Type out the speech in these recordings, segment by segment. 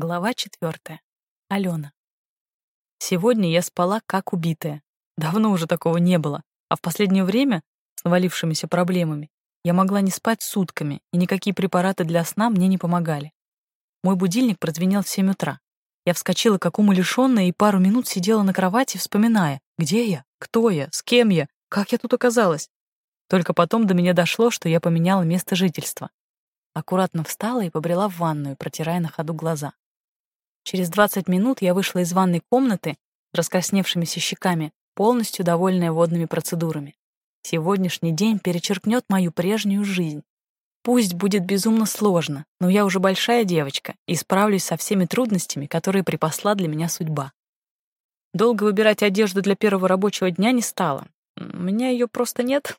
Глава четвертая. Алена. Сегодня я спала как убитая. Давно уже такого не было, а в последнее время, с навалившимися проблемами, я могла не спать сутками, и никакие препараты для сна мне не помогали. Мой будильник прозвенел в 7 утра. Я вскочила как умалишённая и пару минут сидела на кровати, вспоминая, где я, кто я, с кем я, как я тут оказалась. Только потом до меня дошло, что я поменяла место жительства. Аккуратно встала и побрела в ванную, протирая на ходу глаза. Через 20 минут я вышла из ванной комнаты с раскрасневшимися щеками, полностью довольная водными процедурами. Сегодняшний день перечеркнет мою прежнюю жизнь. Пусть будет безумно сложно, но я уже большая девочка и справлюсь со всеми трудностями, которые припасла для меня судьба. Долго выбирать одежду для первого рабочего дня не стало. У меня ее просто нет.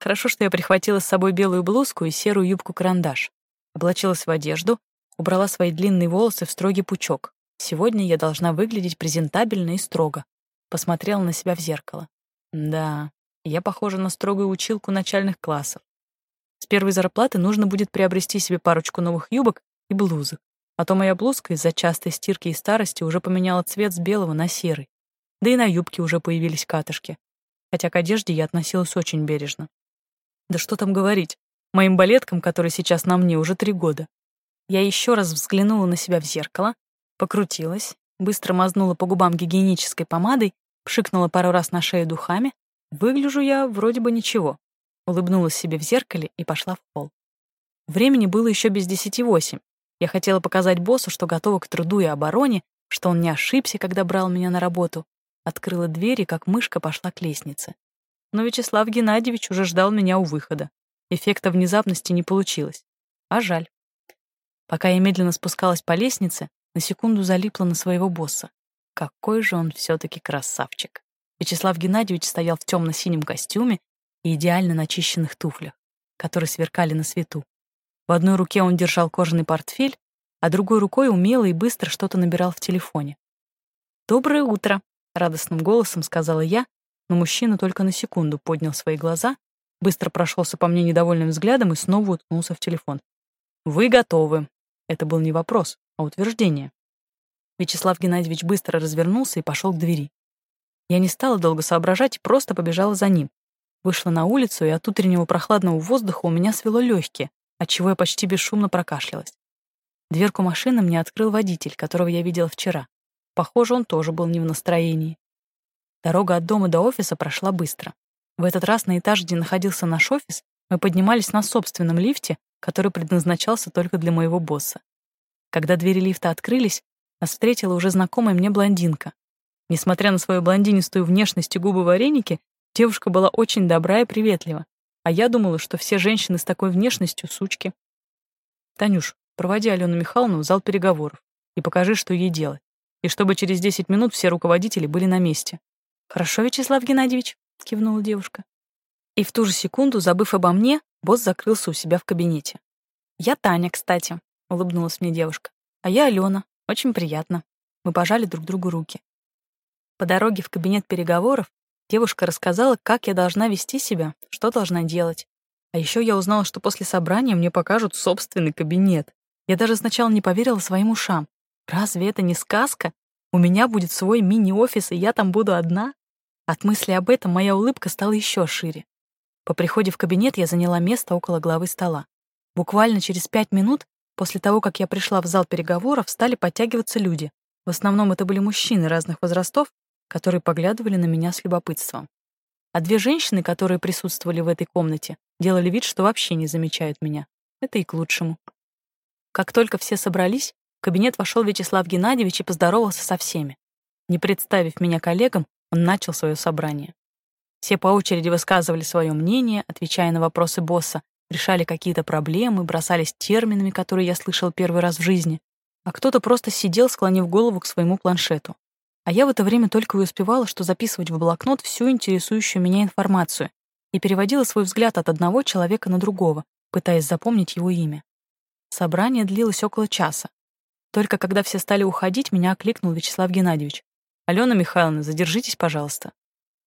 Хорошо, что я прихватила с собой белую блузку и серую юбку-карандаш. Облачилась в одежду, убрала свои длинные волосы в строгий пучок. Сегодня я должна выглядеть презентабельно и строго. Посмотрела на себя в зеркало. Да, я похожа на строгую училку начальных классов. С первой зарплаты нужно будет приобрести себе парочку новых юбок и блузок. А то моя блузка из-за частой стирки и старости уже поменяла цвет с белого на серый. Да и на юбке уже появились катышки. Хотя к одежде я относилась очень бережно. Да что там говорить, моим балеткам, которые сейчас на мне, уже три года. Я еще раз взглянула на себя в зеркало, покрутилась, быстро мазнула по губам гигиенической помадой, пшикнула пару раз на шею духами. Выгляжу я вроде бы ничего. Улыбнулась себе в зеркале и пошла в пол. Времени было еще без десяти восемь. Я хотела показать боссу, что готова к труду и обороне, что он не ошибся, когда брал меня на работу. Открыла дверь и как мышка пошла к лестнице. Но Вячеслав Геннадьевич уже ждал меня у выхода. Эффекта внезапности не получилось. А жаль. Пока я медленно спускалась по лестнице, на секунду залипла на своего босса. Какой же он все-таки красавчик. Вячеслав Геннадьевич стоял в темно-синем костюме и идеально начищенных туфлях, которые сверкали на свету. В одной руке он держал кожаный портфель, а другой рукой умело и быстро что-то набирал в телефоне. «Доброе утро», — радостным голосом сказала я, но мужчина только на секунду поднял свои глаза, быстро прошелся по мне недовольным взглядом и снова уткнулся в телефон. «Вы готовы», это был не вопрос, а утверждение. Вячеслав Геннадьевич быстро развернулся и пошел к двери. Я не стала долго соображать просто побежала за ним. Вышла на улицу, и от утреннего прохладного воздуха у меня свело легкие, отчего я почти бесшумно прокашлялась. Дверку машины мне открыл водитель, которого я видела вчера. Похоже, он тоже был не в настроении. Дорога от дома до офиса прошла быстро. В этот раз на этаж, где находился наш офис, мы поднимались на собственном лифте, который предназначался только для моего босса. Когда двери лифта открылись, нас встретила уже знакомая мне блондинка. Несмотря на свою блондинистую внешность и губы-вареники, девушка была очень добра и приветлива, а я думала, что все женщины с такой внешностью — сучки. «Танюш, проводи Алену Михайловну в зал переговоров и покажи, что ей делать, и чтобы через 10 минут все руководители были на месте». «Хорошо, Вячеслав Геннадьевич», — кивнула девушка. И в ту же секунду, забыв обо мне, Босс закрылся у себя в кабинете. «Я Таня, кстати», — улыбнулась мне девушка. «А я Алена. Очень приятно». Мы пожали друг другу руки. По дороге в кабинет переговоров девушка рассказала, как я должна вести себя, что должна делать. А еще я узнала, что после собрания мне покажут собственный кабинет. Я даже сначала не поверила своим ушам. Разве это не сказка? У меня будет свой мини-офис, и я там буду одна? От мысли об этом моя улыбка стала еще шире. По приходе в кабинет я заняла место около главы стола. Буквально через пять минут после того, как я пришла в зал переговоров, стали подтягиваться люди. В основном это были мужчины разных возрастов, которые поглядывали на меня с любопытством. А две женщины, которые присутствовали в этой комнате, делали вид, что вообще не замечают меня. Это и к лучшему. Как только все собрались, в кабинет вошел Вячеслав Геннадьевич и поздоровался со всеми. Не представив меня коллегам, он начал свое собрание. Все по очереди высказывали свое мнение, отвечая на вопросы босса, решали какие-то проблемы, бросались терминами, которые я слышал первый раз в жизни, а кто-то просто сидел, склонив голову к своему планшету. А я в это время только и успевала, что записывать в блокнот всю интересующую меня информацию и переводила свой взгляд от одного человека на другого, пытаясь запомнить его имя. Собрание длилось около часа. Только когда все стали уходить, меня окликнул Вячеслав Геннадьевич. «Алена Михайловна, задержитесь, пожалуйста».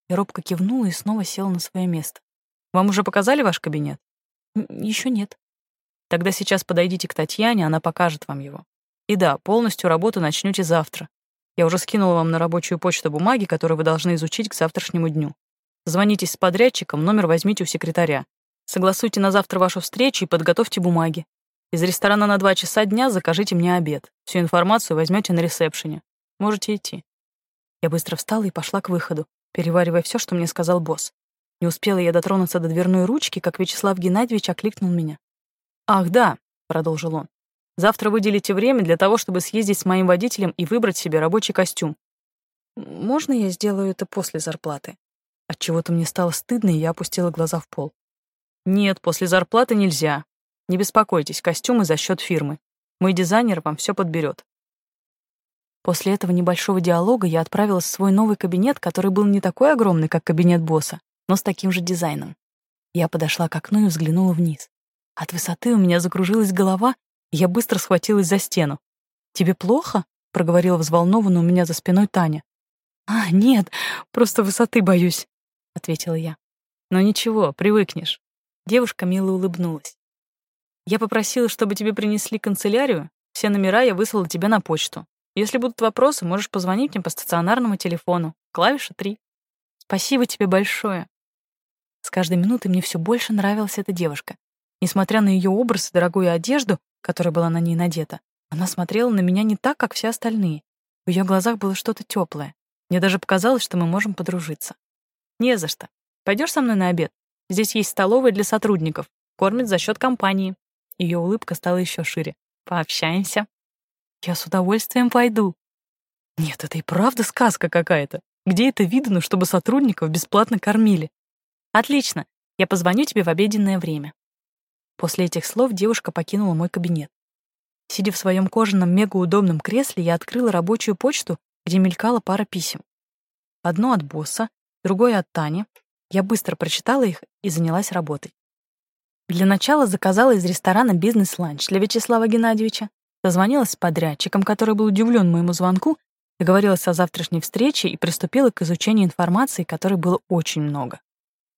Я робко кивнула и снова села на свое место. «Вам уже показали ваш кабинет?» «Еще нет». «Тогда сейчас подойдите к Татьяне, она покажет вам его». И да, полностью работу начнете завтра. Я уже скинула вам на рабочую почту бумаги, которые вы должны изучить к завтрашнему дню. Звонитесь с подрядчиком, номер возьмите у секретаря. Согласуйте на завтра вашу встречу и подготовьте бумаги. Из ресторана на два часа дня закажите мне обед. Всю информацию возьмете на ресепшене. Можете идти. Я быстро встала и пошла к выходу, переваривая все, что мне сказал босс. Не успела я дотронуться до дверной ручки, как Вячеслав Геннадьевич окликнул меня. «Ах, да», — продолжил он. «Завтра выделите время для того, чтобы съездить с моим водителем и выбрать себе рабочий костюм. Можно я сделаю это после зарплаты?» Отчего-то мне стало стыдно, и я опустила глаза в пол. Нет, после зарплаты нельзя. Не беспокойтесь, костюмы за счет фирмы. Мой дизайнер вам все подберет. После этого небольшого диалога я отправилась в свой новый кабинет, который был не такой огромный, как кабинет босса, но с таким же дизайном. Я подошла к окну и взглянула вниз. От высоты у меня закружилась голова, и я быстро схватилась за стену. «Тебе плохо?» — проговорила взволнованно у меня за спиной Таня. «А, нет, просто высоты боюсь», — ответила я. «Но ничего, привыкнешь. Девушка мило улыбнулась. «Я попросила, чтобы тебе принесли канцелярию. Все номера я выслала тебе на почту. Если будут вопросы, можешь позвонить мне по стационарному телефону. Клавиша 3. Спасибо тебе большое». С каждой минутой мне все больше нравилась эта девушка. Несмотря на ее образ и дорогую одежду, которая была на ней надета, она смотрела на меня не так, как все остальные. В ее глазах было что-то теплое. Мне даже показалось, что мы можем подружиться. «Не за что. Пойдешь со мной на обед?» Здесь есть столовая для сотрудников. Кормят за счет компании. Ее улыбка стала еще шире. Пообщаемся. Я с удовольствием пойду. Нет, это и правда сказка какая-то. Где это видно, чтобы сотрудников бесплатно кормили? Отлично. Я позвоню тебе в обеденное время. После этих слов девушка покинула мой кабинет. Сидя в своем кожаном мегаудобном кресле, я открыла рабочую почту, где мелькала пара писем. Одно от босса, другое от Тани, я быстро прочитала их и занялась работой. Для начала заказала из ресторана бизнес-ланч для Вячеслава Геннадьевича, дозвонилась с подрядчиком, который был удивлен моему звонку, договорилась о завтрашней встрече и приступила к изучению информации, которой было очень много.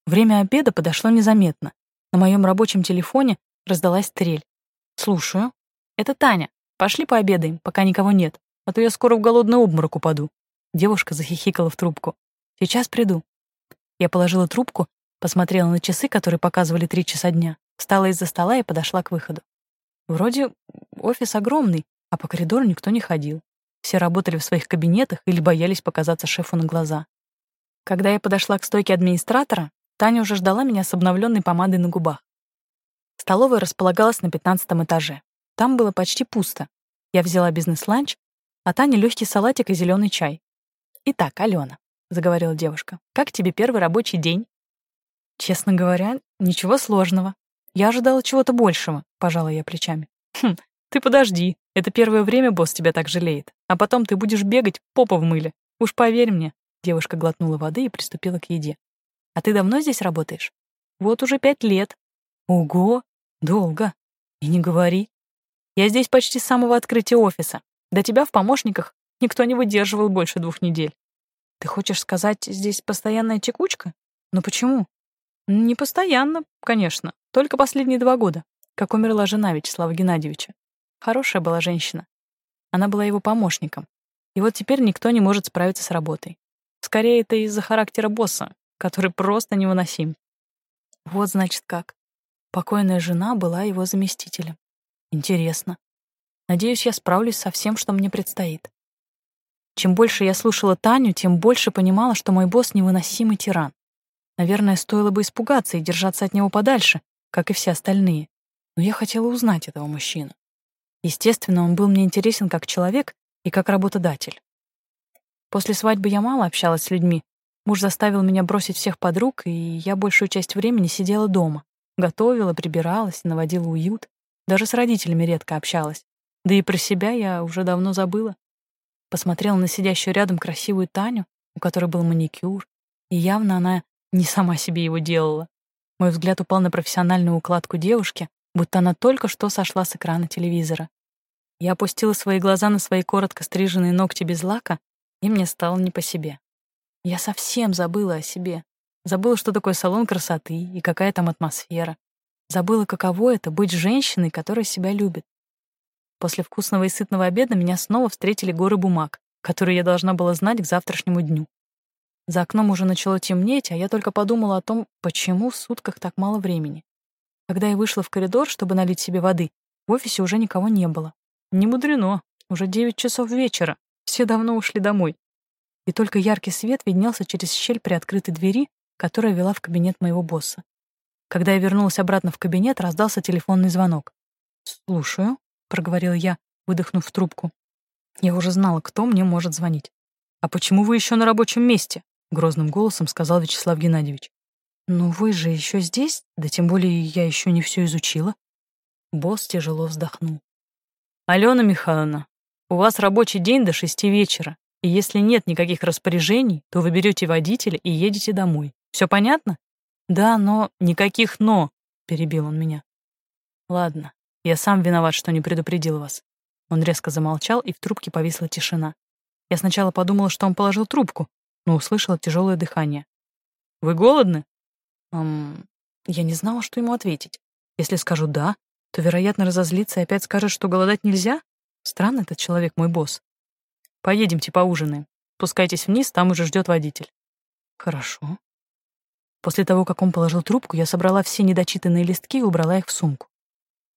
Время обеда подошло незаметно. На моем рабочем телефоне раздалась трель. «Слушаю. Это Таня. Пошли пообедаем, пока никого нет, а то я скоро в голодный обморок упаду». Девушка захихикала в трубку. «Сейчас приду». Я положила трубку, посмотрела на часы, которые показывали три часа дня, встала из-за стола и подошла к выходу. Вроде офис огромный, а по коридору никто не ходил. Все работали в своих кабинетах или боялись показаться шефу на глаза. Когда я подошла к стойке администратора, Таня уже ждала меня с обновленной помадой на губах. Столовая располагалась на пятнадцатом этаже. Там было почти пусто. Я взяла бизнес-ланч, а Таня легкий салатик и зеленый чай. Итак, Алена, — заговорила девушка. «Как тебе первый рабочий день?» «Честно говоря, ничего сложного. Я ожидала чего-то большего», — пожала я плечами. «Хм, ты подожди. Это первое время босс тебя так жалеет. А потом ты будешь бегать попа в мыле. Уж поверь мне». Девушка глотнула воды и приступила к еде. «А ты давно здесь работаешь?» «Вот уже пять лет». «Ого! Долго. И не говори. Я здесь почти с самого открытия офиса. До тебя в помощниках никто не выдерживал больше двух недель. Ты хочешь сказать, здесь постоянная текучка? Но почему? Не постоянно, конечно. Только последние два года, как умерла жена Вячеслава Геннадьевича. Хорошая была женщина. Она была его помощником. И вот теперь никто не может справиться с работой. Скорее, это из-за характера босса, который просто невыносим. Вот значит как. Покойная жена была его заместителем. Интересно. Надеюсь, я справлюсь со всем, что мне предстоит. Чем больше я слушала Таню, тем больше понимала, что мой босс — невыносимый тиран. Наверное, стоило бы испугаться и держаться от него подальше, как и все остальные. Но я хотела узнать этого мужчину. Естественно, он был мне интересен как человек и как работодатель. После свадьбы я мало общалась с людьми. Муж заставил меня бросить всех подруг, и я большую часть времени сидела дома. Готовила, прибиралась, наводила уют. Даже с родителями редко общалась. Да и про себя я уже давно забыла. Посмотрела на сидящую рядом красивую Таню, у которой был маникюр, и явно она не сама себе его делала. Мой взгляд упал на профессиональную укладку девушки, будто она только что сошла с экрана телевизора. Я опустила свои глаза на свои коротко стриженные ногти без лака, и мне стало не по себе. Я совсем забыла о себе. Забыла, что такое салон красоты и какая там атмосфера. Забыла, каково это — быть женщиной, которая себя любит. После вкусного и сытного обеда меня снова встретили горы бумаг, которые я должна была знать к завтрашнему дню. За окном уже начало темнеть, а я только подумала о том, почему в сутках так мало времени. Когда я вышла в коридор, чтобы налить себе воды, в офисе уже никого не было. Не мудрено, уже девять часов вечера, все давно ушли домой. И только яркий свет виднелся через щель при открытой двери, которая вела в кабинет моего босса. Когда я вернулась обратно в кабинет, раздался телефонный звонок. «Слушаю», — проговорила я, выдохнув в трубку. Я уже знала, кто мне может звонить. «А почему вы еще на рабочем месте?» — грозным голосом сказал Вячеслав Геннадьевич. «Ну вы же еще здесь? Да тем более я еще не все изучила». Босс тяжело вздохнул. «Алена Михайловна, у вас рабочий день до шести вечера, и если нет никаких распоряжений, то вы берете водителя и едете домой. Все понятно?» «Да, но никаких «но», — перебил он меня. «Ладно, я сам виноват, что не предупредил вас». Он резко замолчал, и в трубке повисла тишина. Я сначала подумала, что он положил трубку, но услышала тяжелое дыхание. «Вы голодны?» Эм, я не знала, что ему ответить. Если скажу «да», то, вероятно, разозлится и опять скажет, что голодать нельзя. Странный этот человек, мой босс. Поедемте поужинаем. Спускайтесь вниз, там уже ждет водитель. Хорошо. После того, как он положил трубку, я собрала все недочитанные листки и убрала их в сумку.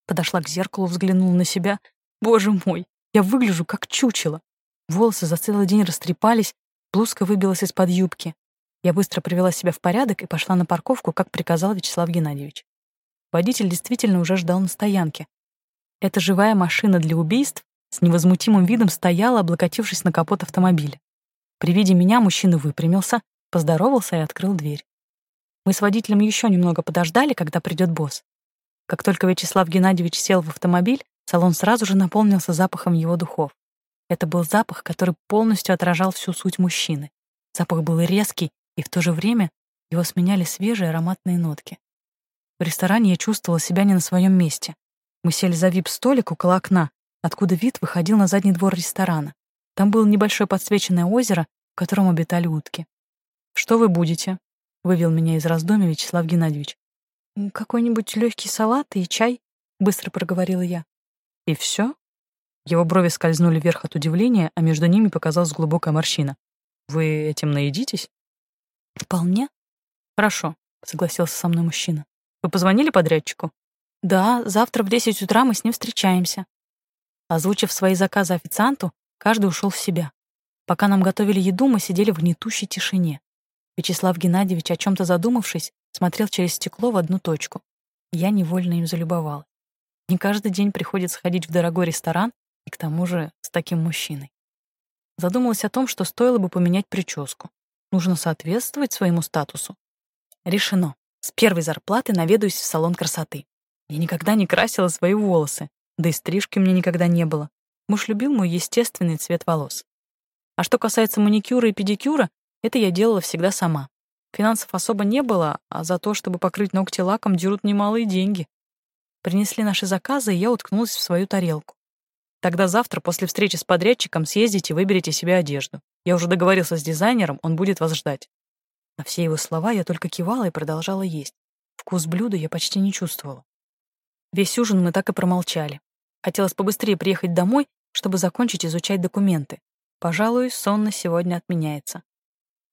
Подошла к зеркалу, взглянула на себя. Боже мой, я выгляжу как чучело. Волосы за целый день растрепались, блузка выбилась из-под юбки. Я быстро привела себя в порядок и пошла на парковку, как приказал Вячеслав Геннадьевич. Водитель действительно уже ждал на стоянке. Эта живая машина для убийств с невозмутимым видом стояла, облокотившись на капот автомобиля. При виде меня мужчина выпрямился, поздоровался и открыл дверь. Мы с водителем еще немного подождали, когда придет босс. Как только Вячеслав Геннадьевич сел в автомобиль, салон сразу же наполнился запахом его духов. Это был запах, который полностью отражал всю суть мужчины. Запах был резкий и в то же время его сменяли свежие ароматные нотки. В ресторане я чувствовала себя не на своем месте. Мы сели за вип-столик около окна, откуда вид выходил на задний двор ресторана. Там было небольшое подсвеченное озеро, в котором обитали утки. «Что вы будете?» — вывел меня из раздумий Вячеслав Геннадьевич. «Какой-нибудь легкий салат и чай», — быстро проговорила я. «И все?» Его брови скользнули вверх от удивления, а между ними показалась глубокая морщина. «Вы этим наедитесь?» «Вполне». «Хорошо», — согласился со мной мужчина. «Вы позвонили подрядчику?» «Да, завтра в десять утра мы с ним встречаемся». Озвучив свои заказы официанту, каждый ушел в себя. Пока нам готовили еду, мы сидели в гнетущей тишине. Вячеслав Геннадьевич, о чем то задумавшись, смотрел через стекло в одну точку. Я невольно им залюбовалась. Не каждый день приходится ходить в дорогой ресторан, и к тому же с таким мужчиной. Задумалась о том, что стоило бы поменять прическу. Нужно соответствовать своему статусу. Решено. С первой зарплаты наведаюсь в салон красоты. Я никогда не красила свои волосы, да и стрижки меня никогда не было. Муж любил мой естественный цвет волос. А что касается маникюра и педикюра, это я делала всегда сама. Финансов особо не было, а за то, чтобы покрыть ногти лаком, дерут немалые деньги. Принесли наши заказы, и я уткнулась в свою тарелку. Тогда завтра, после встречи с подрядчиком, съездите и выберите себе одежду. Я уже договорился с дизайнером, он будет вас ждать». На все его слова я только кивала и продолжала есть. Вкус блюда я почти не чувствовала. Весь ужин мы так и промолчали. Хотелось побыстрее приехать домой, чтобы закончить изучать документы. Пожалуй, сон на сегодня отменяется.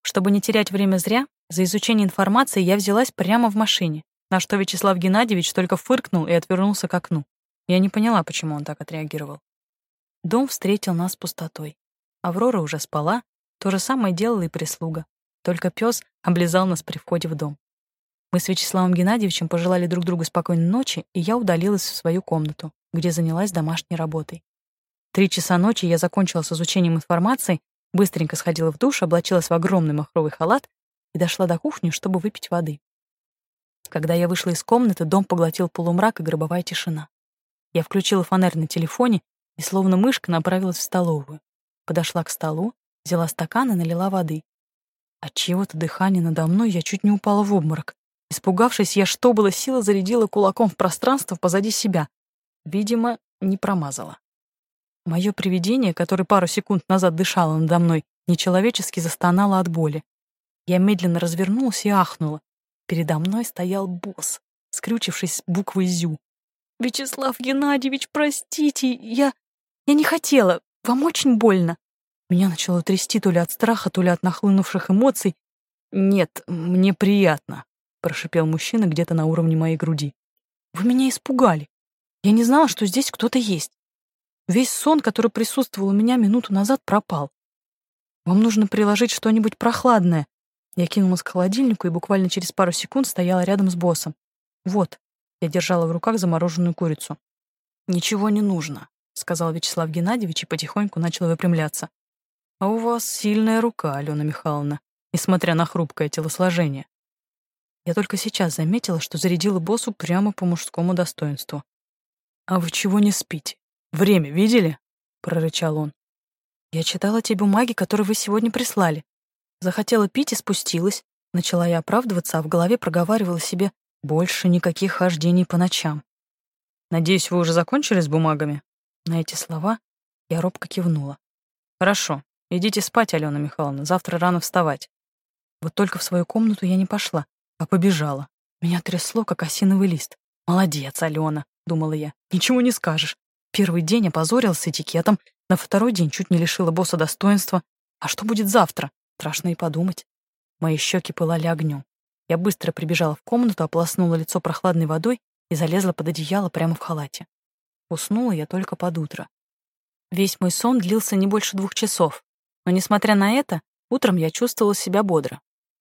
Чтобы не терять время зря, за изучение информации я взялась прямо в машине, на что Вячеслав Геннадьевич только фыркнул и отвернулся к окну. Я не поняла, почему он так отреагировал. Дом встретил нас пустотой. Аврора уже спала, то же самое делала и прислуга. Только пес облизал нас при входе в дом. Мы с Вячеславом Геннадьевичем пожелали друг другу спокойной ночи, и я удалилась в свою комнату, где занялась домашней работой. Три часа ночи я закончила с изучением информации, быстренько сходила в душ, облачилась в огромный махровый халат и дошла до кухни, чтобы выпить воды. Когда я вышла из комнаты, дом поглотил полумрак и гробовая тишина. Я включила фонарь на телефоне и словно мышка направилась в столовую. Подошла к столу, взяла стакан и налила воды. От чего-то дыхание надо мной я чуть не упала в обморок. Испугавшись, я что было сила зарядила кулаком в пространство позади себя. Видимо, не промазала. Мое привидение, которое пару секунд назад дышало надо мной, нечеловечески застонало от боли. Я медленно развернулась и ахнула. Передо мной стоял босс, скрючившись буквой «зю». «Вячеслав Геннадьевич, простите, я...» Я не хотела. Вам очень больно. Меня начало трясти то ли от страха, то ли от нахлынувших эмоций. «Нет, мне приятно», — прошипел мужчина где-то на уровне моей груди. «Вы меня испугали. Я не знала, что здесь кто-то есть. Весь сон, который присутствовал у меня минуту назад, пропал. Вам нужно приложить что-нибудь прохладное». Я кинулась к холодильнику и буквально через пару секунд стояла рядом с боссом. «Вот», — я держала в руках замороженную курицу. «Ничего не нужно», — сказал Вячеслав Геннадьевич и потихоньку начал выпрямляться. «А у вас сильная рука, Алена Михайловна, несмотря на хрупкое телосложение». Я только сейчас заметила, что зарядила боссу прямо по мужскому достоинству. «А вы чего не спите? Время видели?» — прорычал он. «Я читала те бумаги, которые вы сегодня прислали. Захотела пить и спустилась. Начала я оправдываться, а в голове проговаривала себе «больше никаких хождений по ночам». «Надеюсь, вы уже закончили с бумагами?» На эти слова я робко кивнула. «Хорошо. Идите спать, Алена Михайловна, завтра рано вставать. Вот только в свою комнату я не пошла, а побежала. Меня трясло, как осиновый лист. Молодец, Алена, думала я. Ничего не скажешь. Первый день опозорился с этикетом, на второй день чуть не лишила босса достоинства. А что будет завтра? Страшно и подумать. Мои щеки пылали огнем. Я быстро прибежала в комнату, ополоснула лицо прохладной водой и залезла под одеяло прямо в халате. Уснула я только под утро. Весь мой сон длился не больше двух часов, но, несмотря на это, утром я чувствовала себя бодро.